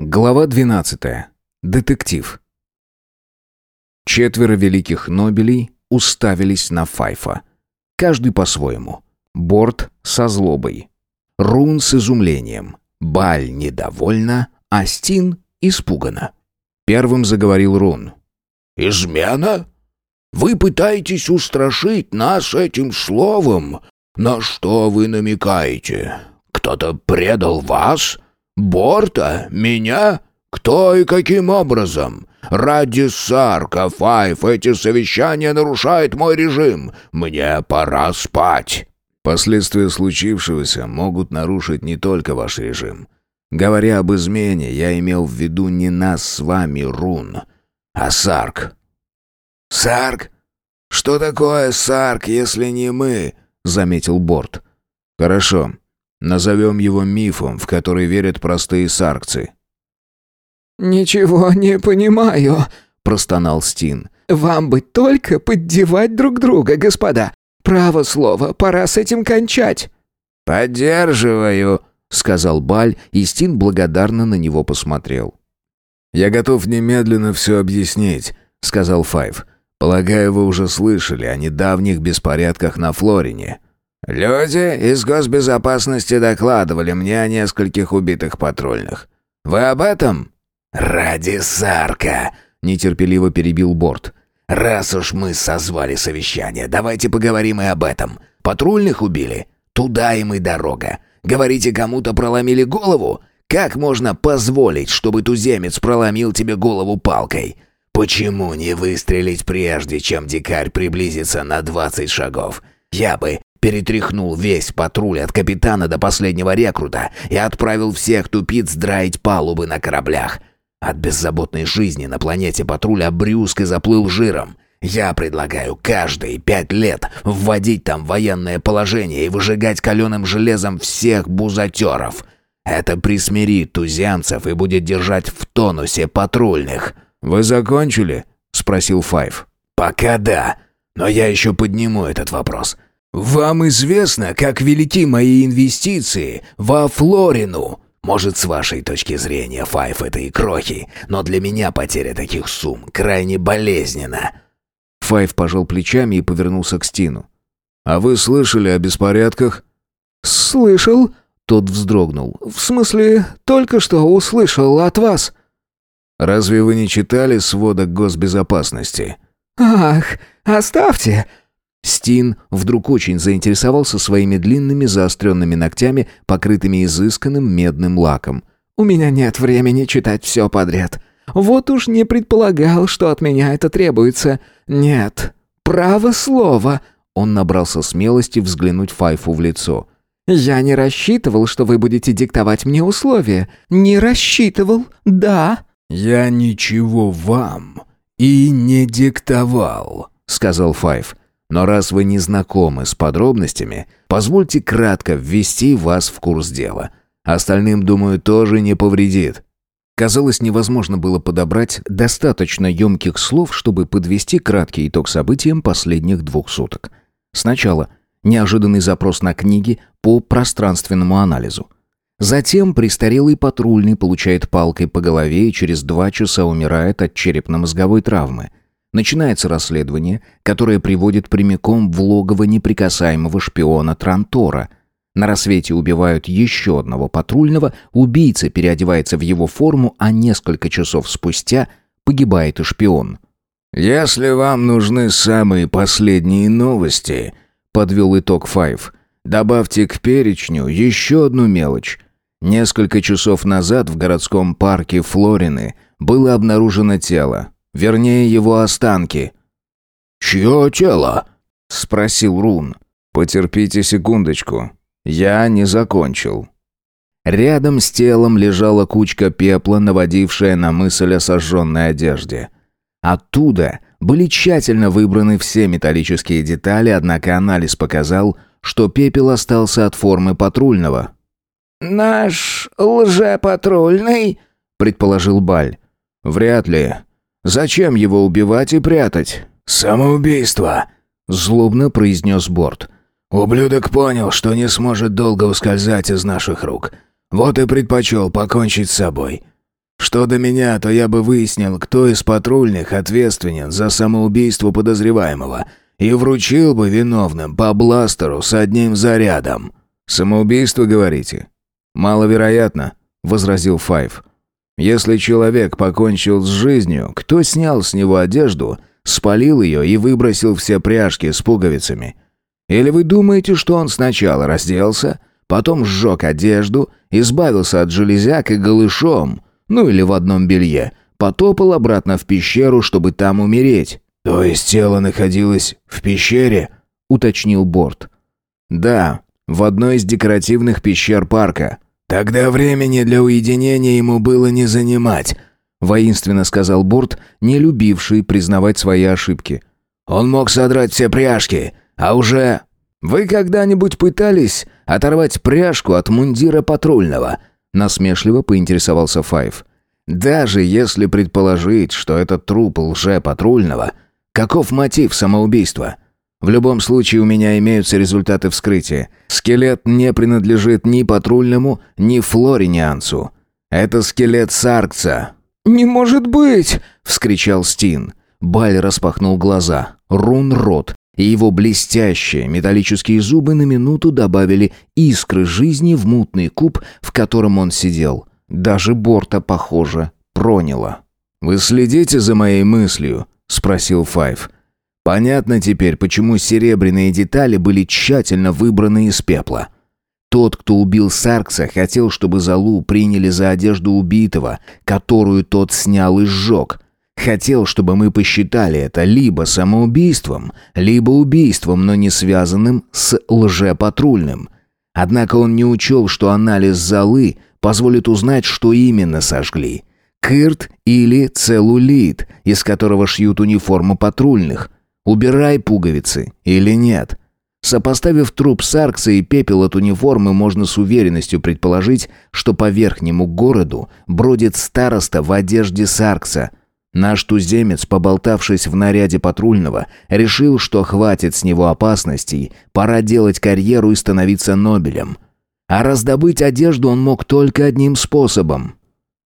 Глава 12. Детектив. Четверо великих нобелей уставились на Файфа. Каждый по-своему. Борт со злобой. Рун с изумлением. Баль недовольна, а Стин испугана. Первым заговорил Рун. «Измена? Вы пытаетесь устрашить нас этим словом? На что вы намекаете? Кто-то предал вас?» Борта? Меня? Кто и каким образом? Ради Сарка, Файф, эти совещания нарушают мой режим. Мне пора спать. Последствия случившегося могут нарушить не только ваш режим. Говоря об измене, я имел в виду не нас с вами, Рун, а Сарк. Сарк? Что такое Сарк, если не мы? заметил Борт. Хорошо. Назовем его мифом, в который верят простые саркцы». «Ничего не понимаю», — простонал Стин. «Вам бы только поддевать друг друга, господа. Право слово, пора с этим кончать». «Поддерживаю», — сказал Баль, и Стин благодарно на него посмотрел. «Я готов немедленно все объяснить», — сказал Файв. «Полагаю, вы уже слышали о недавних беспорядках на Флорине». «Люди из госбезопасности докладывали мне о нескольких убитых патрульных. Вы об этом?» «Ради Сарка!» — нетерпеливо перебил Борт. «Раз уж мы созвали совещание, давайте поговорим и об этом. Патрульных убили? Туда им и дорога. Говорите, кому-то проломили голову? Как можно позволить, чтобы туземец проломил тебе голову палкой? Почему не выстрелить прежде, чем дикарь приблизится на двадцать шагов? Я бы Перетряхнул весь патруль от капитана до последнего рекрута и отправил всех тупиц драить палубы на кораблях. От беззаботной жизни на планете патруль обрюзг и заплыл жиром. Я предлагаю каждые пять лет вводить там военное положение и выжигать каленым железом всех бузатеров. Это присмирит туземцев и будет держать в тонусе патрульных». «Вы закончили?» — спросил Файв. «Пока да, но я еще подниму этот вопрос». «Вам известно, как велики мои инвестиции во Флорину?» Может, с вашей точки зрения, Файф — это и крохи, но для меня потеря таких сумм крайне болезненна». Файф пожал плечами и повернулся к Стину. «А вы слышали о беспорядках?» «Слышал?» — тот вздрогнул. «В смысле, только что услышал от вас». «Разве вы не читали сводок госбезопасности?» «Ах, оставьте!» Стин вдруг очень заинтересовался своими длинными заостренными ногтями, покрытыми изысканным медным лаком. «У меня нет времени читать все подряд. Вот уж не предполагал, что от меня это требуется. Нет, право слово!» Он набрался смелости взглянуть Файфу в лицо. «Я не рассчитывал, что вы будете диктовать мне условия. Не рассчитывал, да». «Я ничего вам и не диктовал», — сказал Файф. Но раз вы не знакомы с подробностями, позвольте кратко ввести вас в курс дела. Остальным, думаю, тоже не повредит». Казалось, невозможно было подобрать достаточно емких слов, чтобы подвести краткий итог событиям последних двух суток. Сначала неожиданный запрос на книги по пространственному анализу. Затем престарелый патрульный получает палкой по голове и через два часа умирает от черепно-мозговой травмы. Начинается расследование, которое приводит прямиком в логово неприкасаемого шпиона Трантора. На рассвете убивают еще одного патрульного, убийца переодевается в его форму, а несколько часов спустя погибает и шпион. «Если вам нужны самые последние новости», — подвел итог Файв, — «добавьте к перечню еще одну мелочь». Несколько часов назад в городском парке Флорины было обнаружено тело. Вернее, его останки». «Чье тело?» — спросил Рун. «Потерпите секундочку. Я не закончил». Рядом с телом лежала кучка пепла, наводившая на мысль о сожженной одежде. Оттуда были тщательно выбраны все металлические детали, однако анализ показал, что пепел остался от формы патрульного. «Наш лжепатрульный?» — предположил Баль. «Вряд ли. Зачем его убивать и прятать?» «Самоубийство», — злобно произнес Борт. «Ублюдок понял, что не сможет долго ускользать из наших рук. Вот и предпочел покончить с собой. Что до меня, то я бы выяснил, кто из патрульных ответственен за самоубийство подозреваемого и вручил бы виновным по бластеру с одним зарядом». «Самоубийство, говорите?» «Маловероятно», — возразил Файв. «Если человек покончил с жизнью, кто снял с него одежду, спалил ее и выбросил все пряжки с пуговицами? Или вы думаете, что он сначала разделся, потом сжег одежду, избавился от железяк и голышом, ну или в одном белье, потопал обратно в пещеру, чтобы там умереть?» «То есть тело находилось в пещере?» — уточнил Борт. «Да, в одной из декоративных пещер парка». «Тогда времени для уединения ему было не занимать», — воинственно сказал Борт, не любивший признавать свои ошибки. «Он мог содрать все пряжки, а уже...» «Вы когда-нибудь пытались оторвать пряжку от мундира патрульного?» Насмешливо поинтересовался Файв. «Даже если предположить, что это труп лже-патрульного, каков мотив самоубийства?» В любом случае у меня имеются результаты вскрытия. Скелет не принадлежит ни патрульному, ни флоринианцу. Это скелет саркца». «Не может быть!» — вскричал Стин. Баль распахнул глаза. Рун рот, и его блестящие металлические зубы на минуту добавили искры жизни в мутный куб, в котором он сидел. Даже борта, похоже, проняло. «Вы следите за моей мыслью?» — спросил Файв. Понятно теперь, почему серебряные детали были тщательно выбраны из пепла. Тот, кто убил Саркса, хотел, чтобы Залу приняли за одежду убитого, которую тот снял и сжег. Хотел, чтобы мы посчитали это либо самоубийством, либо убийством, но не связанным с лжепатрульным. Однако он не учел, что анализ Залы позволит узнать, что именно сожгли. Кырт или целлулит, из которого шьют униформу патрульных – Убирай пуговицы или нет. Сопоставив труп Саркса и пепел от униформы, можно с уверенностью предположить, что по верхнему городу бродит староста в одежде Саркса. Наш туземец, поболтавшись в наряде патрульного, решил, что хватит с него опасностей, пора делать карьеру и становиться Нобелем. А раздобыть одежду он мог только одним способом.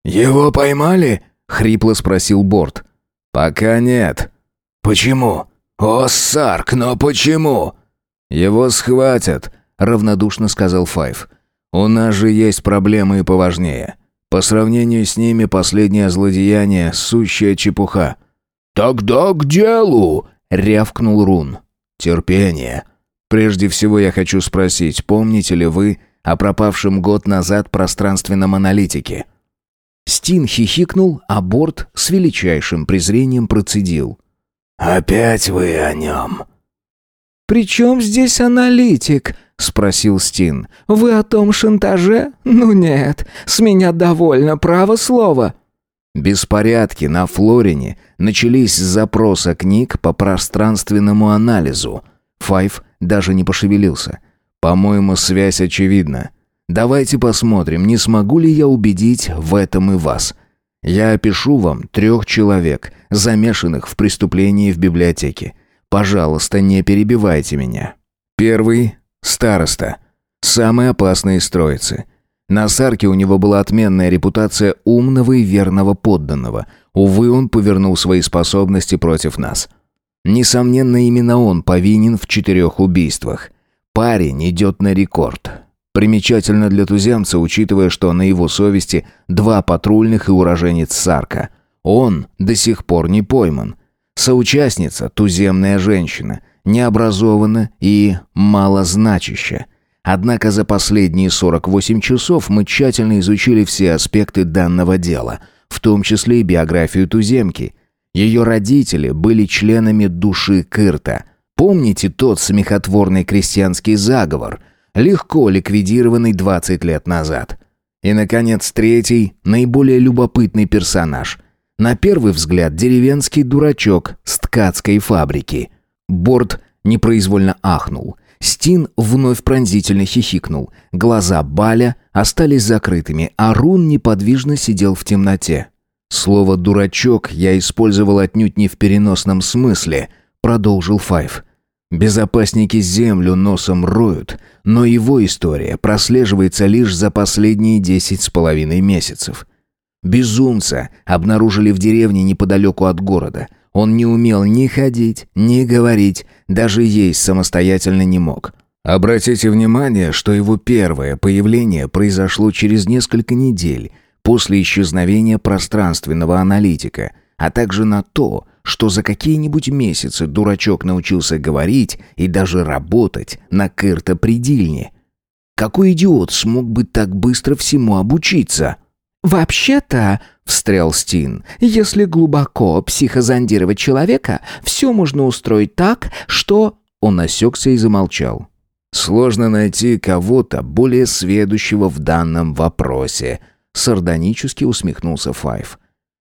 «Его поймали?» — хрипло спросил Борт. «Пока нет». «Почему?» «О, Сарк, но почему?» «Его схватят», — равнодушно сказал Файв. «У нас же есть проблемы и поважнее. По сравнению с ними последнее злодеяние — сущая чепуха». «Тогда к делу!» — рявкнул Рун. «Терпение. Прежде всего я хочу спросить, помните ли вы о пропавшем год назад пространственном аналитике?» Стин хихикнул, а Борт с величайшим презрением процедил. «Опять вы о нем?» «При чем здесь аналитик?» — спросил Стин. «Вы о том шантаже? Ну нет, с меня довольно, право слово». Беспорядки на Флорине начались с запроса книг по пространственному анализу. Файв даже не пошевелился. «По-моему, связь очевидна. Давайте посмотрим, не смогу ли я убедить в этом и вас. Я опишу вам трех человек, замешанных в преступлении в библиотеке. Пожалуйста, не перебивайте меня. Первый – староста. Самый опасный из троицы. На Сарке у него была отменная репутация умного и верного подданного. Увы, он повернул свои способности против нас. Несомненно, именно он повинен в четырех убийствах. Парень идет на рекорд. Примечательно для туземца, учитывая, что на его совести два патрульных и уроженец Сарка. Он до сих пор не пойман. Соучастница, туземная женщина, необразована и малозначаща. Однако за последние 48 часов мы тщательно изучили все аспекты данного дела, в том числе и биографию туземки. Ее родители были членами души Кырта. Помните тот смехотворный крестьянский заговор – легко ликвидированный 20 лет назад. И, наконец, третий, наиболее любопытный персонаж. На первый взгляд деревенский дурачок с ткацкой фабрики. Борт непроизвольно ахнул. Стин вновь пронзительно хихикнул. Глаза Баля остались закрытыми, а Рун неподвижно сидел в темноте. Слово «дурачок» я использовал отнюдь не в переносном смысле, продолжил Файв. Безопасники землю носом роют, но его история прослеживается лишь за последние десять с половиной месяцев. Безумца обнаружили в деревне неподалеку от города. Он не умел ни ходить, ни говорить, даже есть самостоятельно не мог. Обратите внимание, что его первое появление произошло через несколько недель после исчезновения пространственного аналитика, а также на то, что за какие-нибудь месяцы дурачок научился говорить и даже работать на кырто-предельне. Какой идиот смог бы так быстро всему обучиться? «Вообще-то», — встрял Стин, — «если глубоко психозондировать человека, все можно устроить так, что...» Он осекся и замолчал. «Сложно найти кого-то более сведущего в данном вопросе», — сардонически усмехнулся Файв.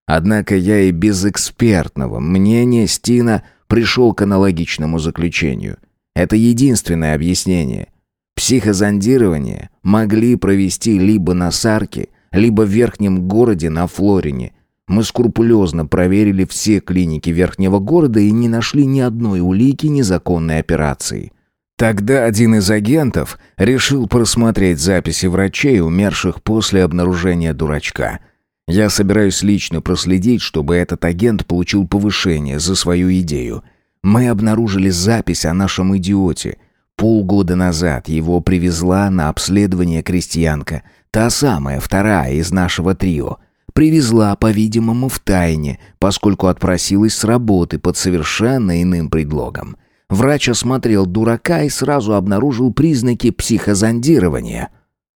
«Однако я и без экспертного мнения Стина пришел к аналогичному заключению. Это единственное объяснение. Психозондирование могли провести либо на Сарке, либо в верхнем городе на Флорине. Мы скрупулезно проверили все клиники верхнего города и не нашли ни одной улики незаконной операции. Тогда один из агентов решил просмотреть записи врачей, умерших после обнаружения дурачка. Я собираюсь лично проследить, чтобы этот агент получил повышение за свою идею. Мы обнаружили запись о нашем идиоте. Полгода назад его привезла на обследование крестьянка – Та самая, вторая из нашего трио. Привезла, по-видимому, в тайне, поскольку отпросилась с работы под совершенно иным предлогом. Врач осмотрел дурака и сразу обнаружил признаки психозондирования.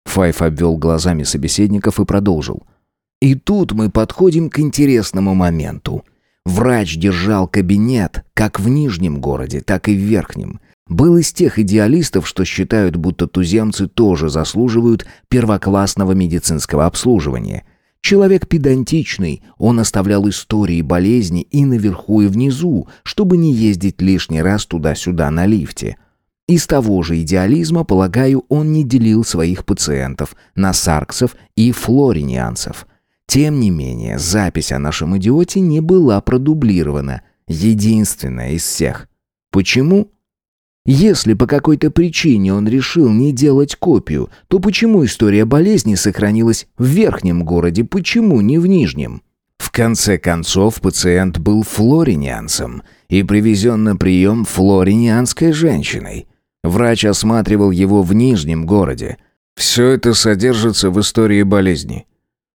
Файф обвел глазами собеседников и продолжил. И тут мы подходим к интересному моменту. Врач держал кабинет как в нижнем городе, так и в верхнем. Был из тех идеалистов, что считают, будто туземцы тоже заслуживают первоклассного медицинского обслуживания. Человек педантичный, он оставлял истории болезни и наверху, и внизу, чтобы не ездить лишний раз туда-сюда на лифте. Из того же идеализма, полагаю, он не делил своих пациентов на сарксов и флоринианцев. Тем не менее, запись о нашем идиоте не была продублирована. Единственная из всех. Почему? Если по какой-то причине он решил не делать копию, то почему история болезни сохранилась в верхнем городе, почему не в нижнем? В конце концов, пациент был флоринианцем и привезен на прием флоринианской женщиной. Врач осматривал его в нижнем городе. Все это содержится в истории болезни.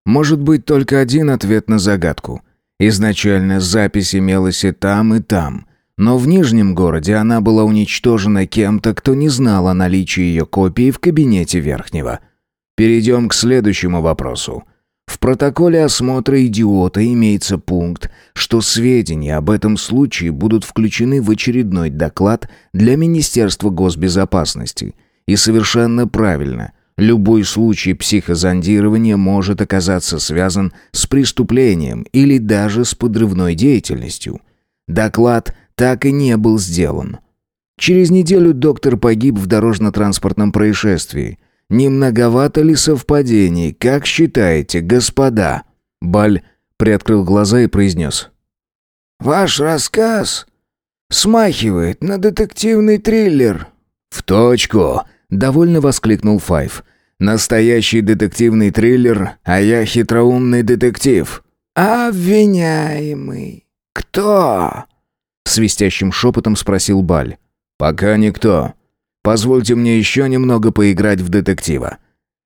Может быть только один ответ на загадку. Изначально запись имелась и там, и там – но в Нижнем городе она была уничтожена кем-то, кто не знал о наличии ее копии в кабинете Верхнего. Перейдем к следующему вопросу. В протоколе осмотра идиота имеется пункт, что сведения об этом случае будут включены в очередной доклад для Министерства госбезопасности. И совершенно правильно, любой случай психозондирования может оказаться связан с преступлением или даже с подрывной деятельностью. Доклад так и не был сделан. Через неделю доктор погиб в дорожно-транспортном происшествии. Не многовато ли совпадений, как считаете, господа?» Баль приоткрыл глаза и произнес. «Ваш рассказ смахивает на детективный триллер». «В точку!» — довольно воскликнул Файв. «Настоящий детективный триллер, а я хитроумный детектив». «Обвиняемый. Кто?» свистящим шепотом спросил Баль. «Пока никто. Позвольте мне еще немного поиграть в детектива».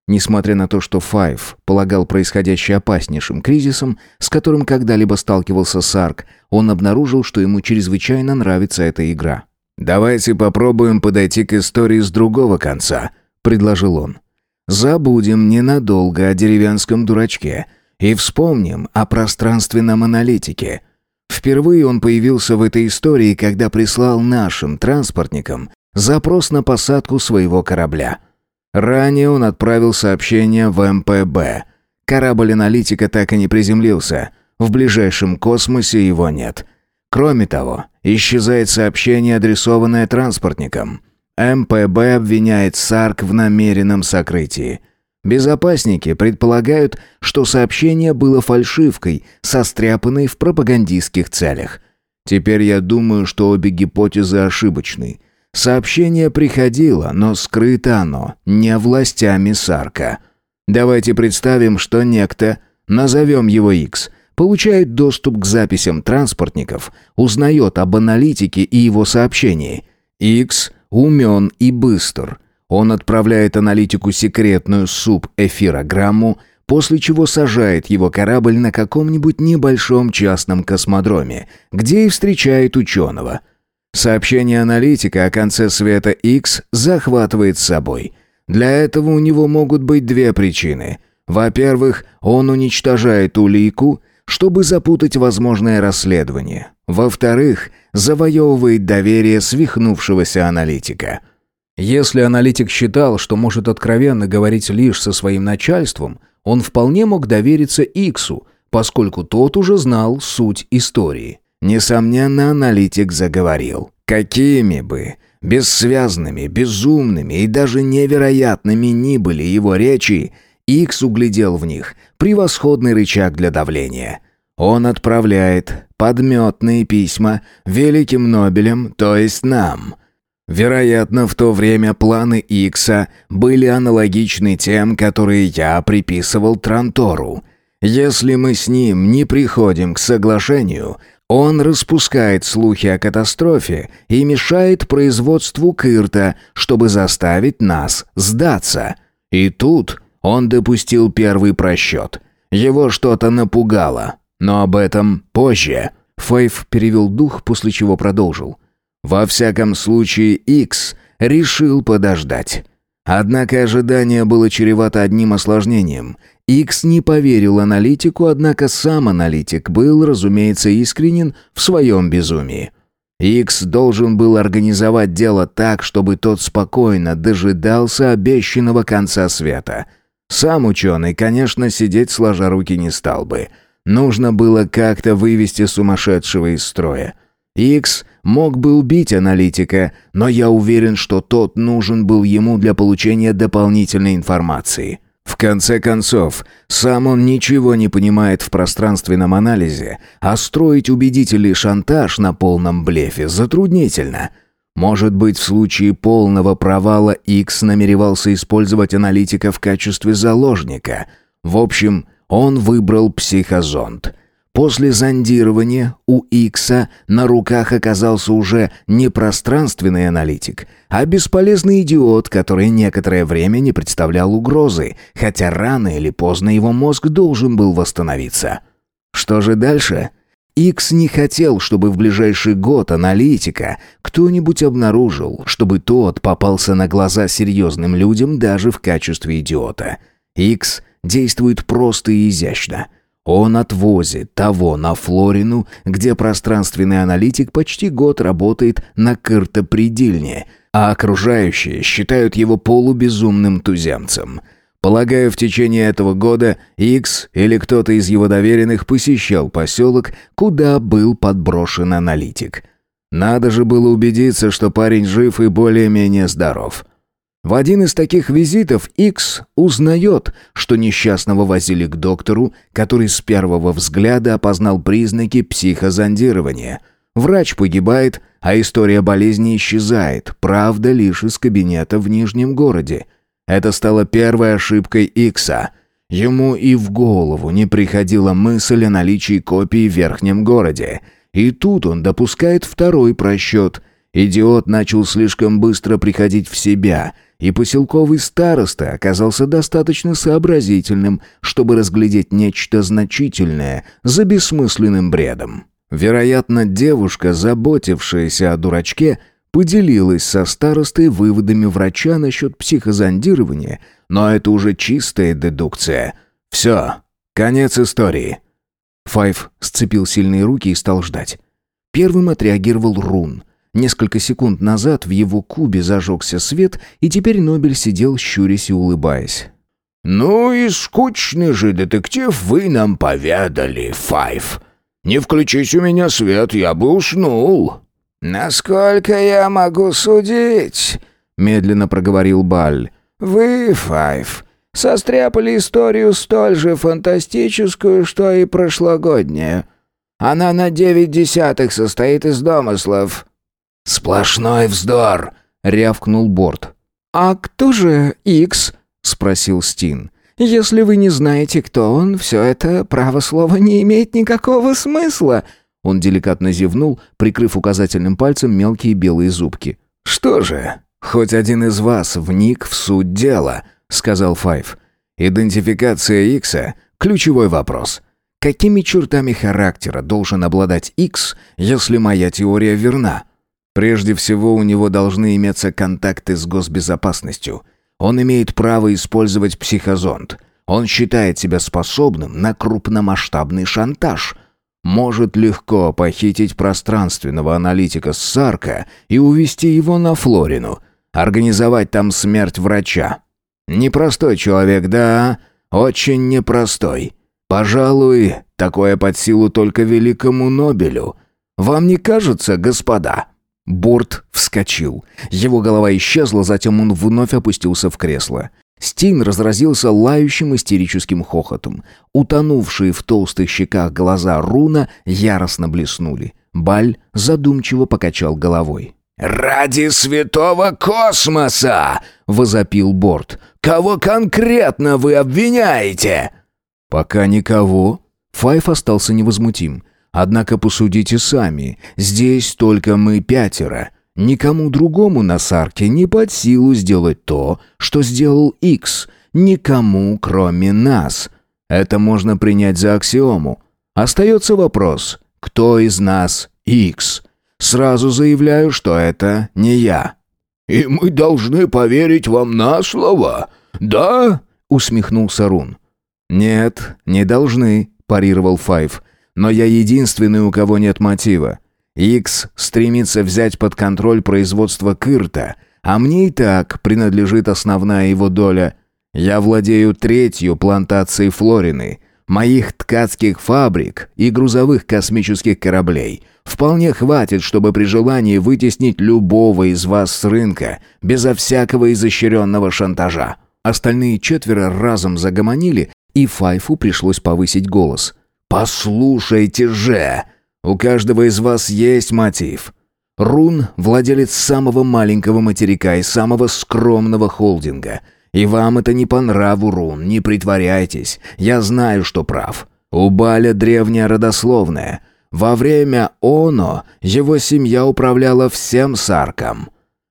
Несмотря на то, что Файв полагал происходящее опаснейшим кризисом, с которым когда-либо сталкивался Сарк, он обнаружил, что ему чрезвычайно нравится эта игра. «Давайте попробуем подойти к истории с другого конца», — предложил он. «Забудем ненадолго о деревенском дурачке и вспомним о пространственном аналитике. Впервые он появился в этой истории, когда прислал нашим транспортникам запрос на посадку своего корабля. Ранее он отправил сообщение в МПБ. Корабль аналитика так и не приземлился. В ближайшем космосе его нет. Кроме того, исчезает сообщение, адресованное транспортникам. МПБ обвиняет САРК в намеренном сокрытии. Безопасники предполагают, что сообщение было фальшивкой, состряпанной в пропагандистских целях. Теперь я думаю, что обе гипотезы ошибочны. Сообщение приходило, но скрыто оно не властями Сарка. Давайте представим, что некто назовем его X, получает доступ к записям транспортников, узнает об аналитике и его сообщении. X умен и быстр. Он отправляет аналитику секретную субэфирограмму, после чего сажает его корабль на каком-нибудь небольшом частном космодроме, где и встречает ученого. Сообщение аналитика о конце света X захватывает собой. Для этого у него могут быть две причины. Во-первых, он уничтожает улику, чтобы запутать возможное расследование. Во-вторых, завоевывает доверие свихнувшегося аналитика. Если аналитик считал, что может откровенно говорить лишь со своим начальством, он вполне мог довериться Иксу, поскольку тот уже знал суть истории. Несомненно, аналитик заговорил. Какими бы бессвязными, безумными и даже невероятными ни были его речи, Икс углядел в них превосходный рычаг для давления. Он отправляет подметные письма великим Нобелем, то есть нам – Вероятно, в то время планы Икса были аналогичны тем, которые я приписывал Трантору. Если мы с ним не приходим к соглашению, он распускает слухи о катастрофе и мешает производству Кырта, чтобы заставить нас сдаться. И тут он допустил первый просчет. Его что-то напугало. Но об этом позже. Фейв перевел дух, после чего продолжил. Во всяком случае, X решил подождать. Однако ожидание было чревато одним осложнением. X не поверил аналитику, однако сам аналитик был, разумеется, искренен в своем безумии. X должен был организовать дело так, чтобы тот спокойно дожидался обещанного конца света. Сам ученый, конечно, сидеть сложа руки не стал бы. Нужно было как-то вывести сумасшедшего из строя. Икс мог бы убить аналитика, но я уверен, что тот нужен был ему для получения дополнительной информации. В конце концов, сам он ничего не понимает в пространственном анализе, а строить убедительный шантаж на полном блефе затруднительно. Может быть, в случае полного провала Икс намеревался использовать аналитика в качестве заложника. В общем, он выбрал психозонд – После зондирования у Икса на руках оказался уже не пространственный аналитик, а бесполезный идиот, который некоторое время не представлял угрозы, хотя рано или поздно его мозг должен был восстановиться. Что же дальше? Икс не хотел, чтобы в ближайший год аналитика кто-нибудь обнаружил, чтобы тот попался на глаза серьезным людям даже в качестве идиота. Икс действует просто и изящно – он отвозит того на Флорину, где пространственный аналитик почти год работает на картопредельне, а окружающие считают его полубезумным туземцем. Полагаю, в течение этого года Икс или кто-то из его доверенных посещал поселок, куда был подброшен аналитик. Надо же было убедиться, что парень жив и более-менее здоров. В один из таких визитов Икс узнает, что несчастного возили к доктору, который с первого взгляда опознал признаки психозондирования. Врач погибает, а история болезни исчезает, правда, лишь из кабинета в Нижнем городе. Это стало первой ошибкой Икса. Ему и в голову не приходила мысль о наличии копии в Верхнем городе. И тут он допускает второй просчет. Идиот начал слишком быстро приходить в себя – и поселковый староста оказался достаточно сообразительным, чтобы разглядеть нечто значительное за бессмысленным бредом. Вероятно, девушка, заботившаяся о дурачке, поделилась со старостой выводами врача насчет психозондирования, но это уже чистая дедукция. Все, конец истории. Файв сцепил сильные руки и стал ждать. Первым отреагировал Рун. Несколько секунд назад в его кубе зажегся свет, и теперь Нобель сидел, щурясь и улыбаясь. «Ну и скучный же детектив вы нам поведали, Файв. Не включись у меня свет, я бы уснул». «Насколько я могу судить?» — медленно проговорил Баль. «Вы, Файв, состряпали историю столь же фантастическую, что и прошлогодняя. Она на девять десятых состоит из домыслов. «Сплошной вздор!» — рявкнул Борт. «А кто же Икс?» — спросил Стин. Если вы не знаете, кто он, все это, право слова, не имеет никакого смысла». Он деликатно зевнул, прикрыв указательным пальцем мелкие белые зубки. «Что же, хоть один из вас вник в суть дела», — сказал Файв. «Идентификация Икса — ключевой вопрос. Какими чертами характера должен обладать Икс, если моя теория верна? Прежде всего, у него должны иметься контакты с госбезопасностью. Он имеет право использовать психозонд. Он считает себя способным на крупномасштабный шантаж — может легко похитить пространственного аналитика Сарка и увести его на Флорину, организовать там смерть врача. Непростой человек, да, очень непростой. Пожалуй, такое под силу только великому Нобелю. Вам не кажется, господа?» Борт вскочил. Его голова исчезла, затем он вновь опустился в кресло. Стин разразился лающим истерическим хохотом. Утонувшие в толстых щеках глаза Руна яростно блеснули. Баль задумчиво покачал головой. «Ради святого космоса!» — возопил Борт. «Кого конкретно вы обвиняете?» «Пока никого». Файф остался невозмутим. «Однако посудите сами. Здесь только мы пятеро. Никому другому на Сарке не под силу сделать то, что сделал Икс. Никому, кроме нас. Это можно принять за аксиому. Остается вопрос, кто из нас Икс? Сразу заявляю, что это не я. «И мы должны поверить вам на слово, да?» — усмехнулся Рун. «Нет, не должны», — парировал Файв. «Но я единственный, у кого нет мотива. Икс стремится взять под контроль производство Кырта, а мне и так принадлежит основная его доля. Я владею третью плантацией Флорины, моих ткацких фабрик и грузовых космических кораблей. Вполне хватит, чтобы при желании вытеснить любого из вас с рынка, безо всякого изощренного шантажа. Остальные четверо разом загомонили, и Файфу пришлось повысить голос. «Послушайте же!» У каждого из вас есть мотив. Рун – владелец самого маленького материка и самого скромного холдинга. И вам это не по нраву, Рун, не притворяйтесь. Я знаю, что прав. У Баля древняя родословная. Во время Оно его семья управляла всем Сарком.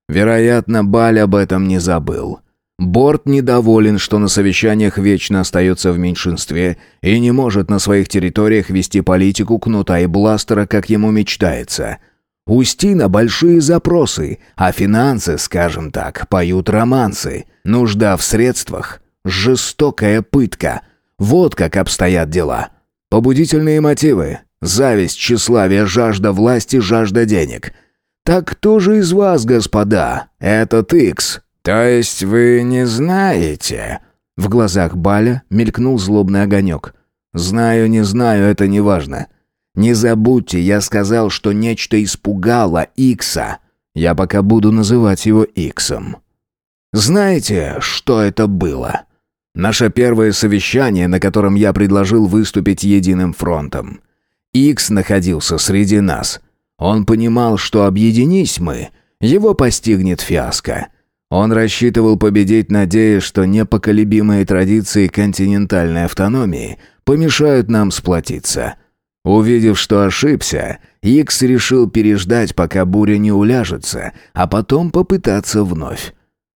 Вероятно, Баль об этом не забыл. Борт недоволен, что на совещаниях вечно остается в меньшинстве и не может на своих территориях вести политику кнута и бластера, как ему мечтается. У Стина большие запросы, а финансы, скажем так, поют романсы. Нужда в средствах, жестокая пытка. Вот как обстоят дела. Побудительные мотивы, зависть, тщеславие, жажда власти, жажда денег. Так кто же из вас, господа? Этот Икс, «То есть вы не знаете?» В глазах Баля мелькнул злобный огонек. «Знаю, не знаю, это не важно. Не забудьте, я сказал, что нечто испугало Икса. Я пока буду называть его Иксом. Знаете, что это было?» Наше первое совещание, на котором я предложил выступить единым фронтом. Икс находился среди нас. Он понимал, что объединись мы, его постигнет фиаско. Он рассчитывал победить, надеясь, что непоколебимые традиции континентальной автономии помешают нам сплотиться. Увидев, что ошибся, Икс решил переждать, пока буря не уляжется, а потом попытаться вновь.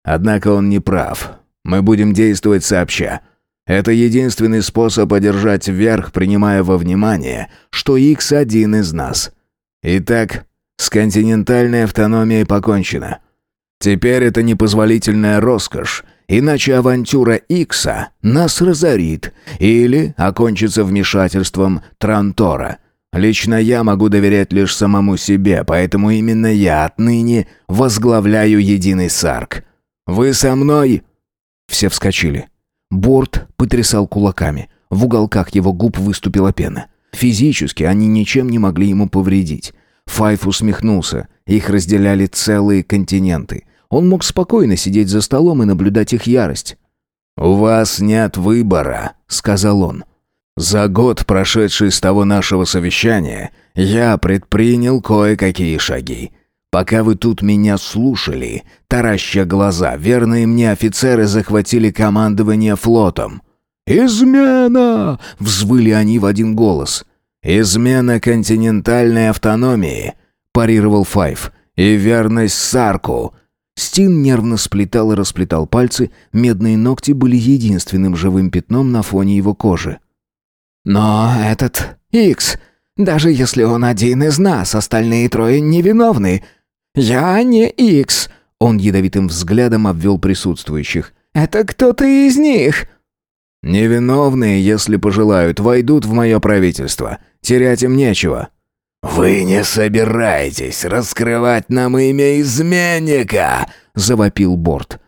Однако он не прав. Мы будем действовать сообща. Это единственный способ одержать верх, принимая во внимание, что Икс один из нас. Итак, с континентальной автономией покончено. Теперь это непозволительная роскошь, иначе авантюра Икса нас разорит или окончится вмешательством Трантора. Лично я могу доверять лишь самому себе, поэтому именно я отныне возглавляю единый сарк. Вы со мной?» Все вскочили. Борт потрясал кулаками. В уголках его губ выступила пена. Физически они ничем не могли ему повредить. Файф усмехнулся. Их разделяли целые континенты. Он мог спокойно сидеть за столом и наблюдать их ярость. «У вас нет выбора», — сказал он. «За год, прошедший с того нашего совещания, я предпринял кое-какие шаги. Пока вы тут меня слушали, тараща глаза, верные мне офицеры захватили командование флотом. «Измена!» — взвыли они в один голос. «Измена континентальной автономии», — парировал Файв. «И верность Сарку». Стин нервно сплетал и расплетал пальцы, медные ногти были единственным живым пятном на фоне его кожи. «Но этот Икс, даже если он один из нас, остальные трое невиновны. Я не Икс», — он ядовитым взглядом обвел присутствующих. «Это кто-то из них». «Невиновные, если пожелают, войдут в мое правительство. Терять им нечего». «Вы не собираетесь раскрывать нам имя изменника!» — завопил Борт.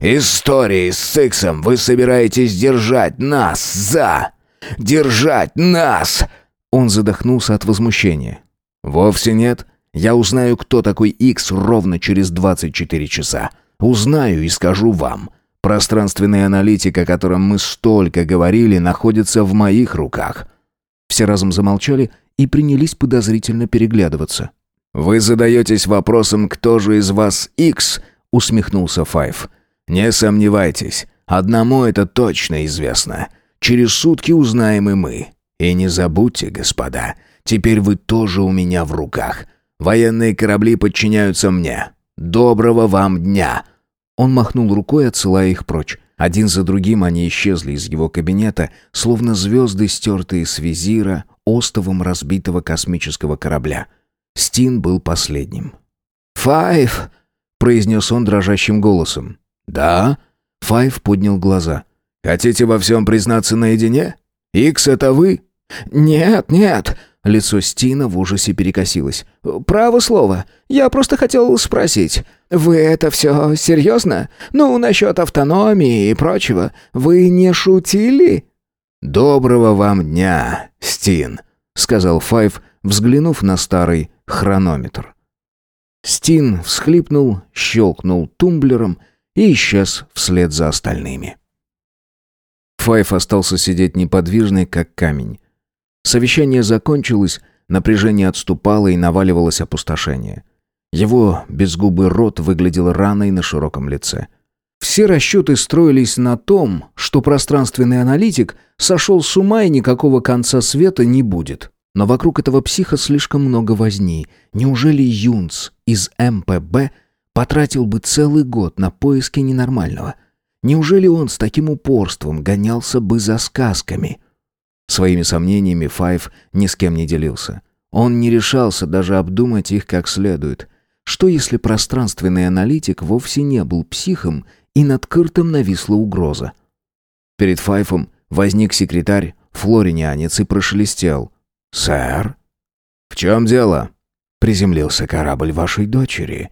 «Истории с Сиксом вы собираетесь держать нас за... Держать нас!» Он задохнулся от возмущения. «Вовсе нет. Я узнаю, кто такой Икс ровно через 24 часа. Узнаю и скажу вам. Пространственный аналитик, о котором мы столько говорили, находится в моих руках». Все разом замолчали и принялись подозрительно переглядываться. «Вы задаетесь вопросом, кто же из вас Икс?» — усмехнулся Файв. «Не сомневайтесь, одному это точно известно. Через сутки узнаем и мы. И не забудьте, господа, теперь вы тоже у меня в руках. Военные корабли подчиняются мне. Доброго вам дня!» Он махнул рукой, отсылая их прочь. Один за другим они исчезли из его кабинета, словно звезды, стертые с визира, остовом разбитого космического корабля. Стин был последним. «Файв!» — произнес он дрожащим голосом. «Да?» — Файв поднял глаза. «Хотите во всем признаться наедине? Икс, это вы?» «Нет, нет!» Лицо Стина в ужасе перекосилось. «Право слово. Я просто хотел спросить. Вы это все серьезно? Ну, насчет автономии и прочего. Вы не шутили?» «Доброго вам дня, Стин», — сказал Файв, взглянув на старый хронометр. Стин всхлипнул, щелкнул тумблером и исчез вслед за остальными. Файв остался сидеть неподвижный, как камень. Совещание закончилось, напряжение отступало и наваливалось опустошение. Его безгубый рот выглядел раной на широком лице. Все расчеты строились на том, что пространственный аналитик сошел с ума и никакого конца света не будет. Но вокруг этого психа слишком много возни. Неужели Юнц из МПБ потратил бы целый год на поиски ненормального? Неужели он с таким упорством гонялся бы за сказками? Своими сомнениями Файв ни с кем не делился. Он не решался даже обдумать их как следует. Что если пространственный аналитик вовсе не был психом, и над Кыртом нависла угроза? Перед Файфом возник секретарь, флоринянец, и прошелестел. «Сэр?» «В чем дело?» «Приземлился корабль вашей дочери.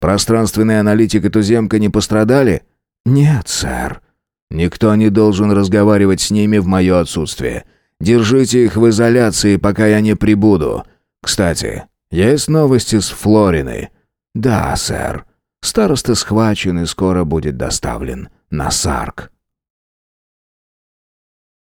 Пространственный аналитик и туземка не пострадали?» «Нет, сэр». «Никто не должен разговаривать с ними в мое отсутствие. Держите их в изоляции, пока я не прибуду. Кстати, есть новости с Флорины?» «Да, сэр. Староста схвачен и скоро будет доставлен на Сарк».